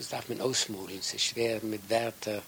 das darf man ausmodeln. Es ist schwer mit Wörtern